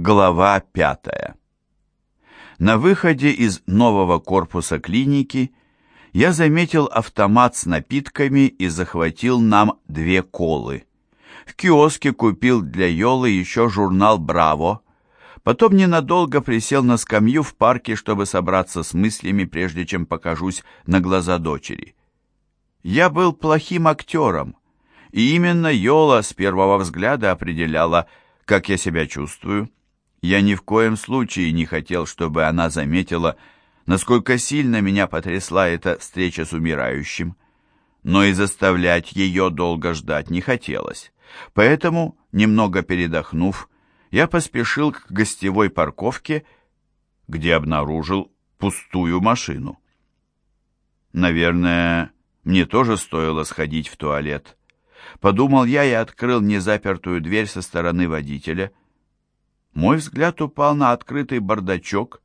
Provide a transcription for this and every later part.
Глава пятая. На выходе из нового корпуса клиники я заметил автомат с напитками и захватил нам две колы. В киоске купил для Йолы еще журнал «Браво», потом ненадолго присел на скамью в парке, чтобы собраться с мыслями, прежде чем покажусь на глаза дочери. Я был плохим актером, и именно Йола с первого взгляда определяла, как я себя чувствую, я ни в коем случае не хотел, чтобы она заметила, насколько сильно меня потрясла эта встреча с умирающим. Но и заставлять ее долго ждать не хотелось. Поэтому, немного передохнув, я поспешил к гостевой парковке, где обнаружил пустую машину. Наверное, мне тоже стоило сходить в туалет. Подумал я и открыл незапертую дверь со стороны водителя — мой взгляд упал на открытый бардачок,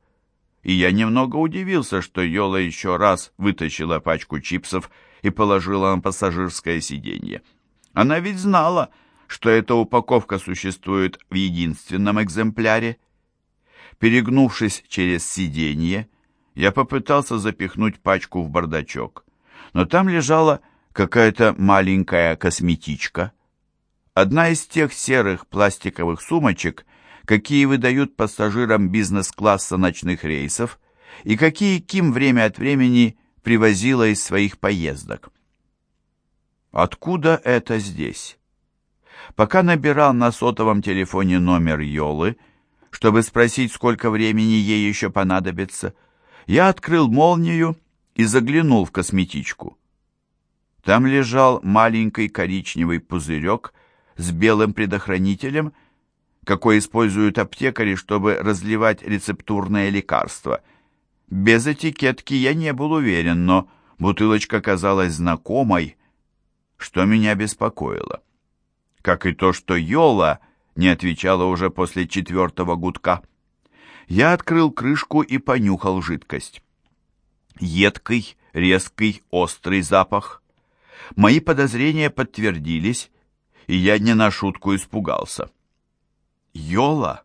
и я немного удивился, что Йола еще раз вытащила пачку чипсов и положила на пассажирское сиденье. Она ведь знала, что эта упаковка существует в единственном экземпляре. Перегнувшись через сиденье, я попытался запихнуть пачку в бардачок, но там лежала какая-то маленькая косметичка. Одна из тех серых пластиковых сумочек, какие выдают пассажирам бизнес-класса ночных рейсов и какие Ким время от времени привозила из своих поездок. Откуда это здесь? Пока набирал на сотовом телефоне номер Йолы, чтобы спросить, сколько времени ей еще понадобится, я открыл молнию и заглянул в косметичку. Там лежал маленький коричневый пузырек с белым предохранителем какой используют аптекари, чтобы разливать рецептурное лекарство. Без этикетки я не был уверен, но бутылочка казалась знакомой, что меня беспокоило. Как и то, что Йола не отвечала уже после четвертого гудка. Я открыл крышку и понюхал жидкость. Едкий, резкий, острый запах. Мои подозрения подтвердились, и я не на шутку испугался. Йола?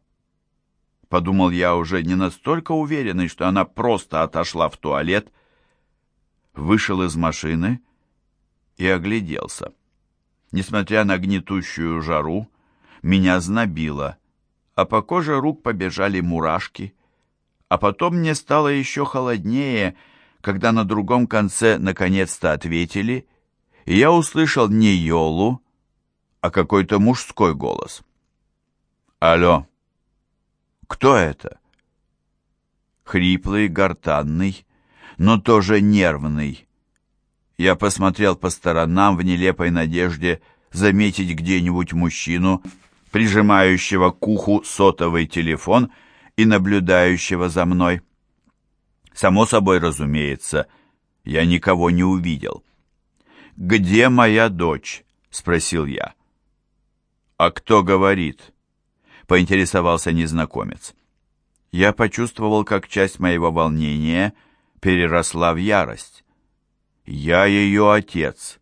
Подумал я уже не настолько уверенный, что она просто отошла в туалет, вышел из машины и огляделся. Несмотря на гнетущую жару, меня знобило, а по коже рук побежали мурашки. А потом мне стало еще холоднее, когда на другом конце наконец-то ответили, и я услышал не Йолу, а какой-то мужской голос. Алло. Кто это? Хриплый, гортанный, но тоже нервный. Я посмотрел по сторонам в нелепой надежде заметить где-нибудь мужчину, прижимающего к уху сотовый телефон и наблюдающего за мной. Само собой разумеется, я никого не увидел. «Где моя дочь?» — спросил я. «А кто говорит?» Поинтересовался незнакомец. Я почувствовал, как часть моего волнения переросла в ярость. «Я ее отец.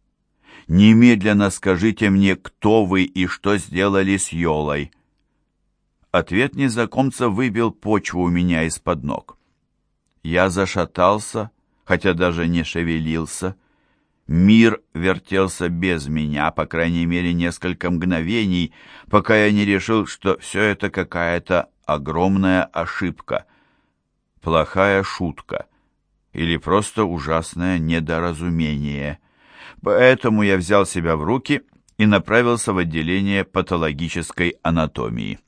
Немедленно скажите мне, кто вы и что сделали с Йолой». Ответ незнакомца выбил почву у меня из-под ног. Я зашатался, хотя даже не шевелился, Мир вертелся без меня, по крайней мере, несколько мгновений, пока я не решил, что все это какая-то огромная ошибка, плохая шутка или просто ужасное недоразумение. Поэтому я взял себя в руки и направился в отделение патологической анатомии.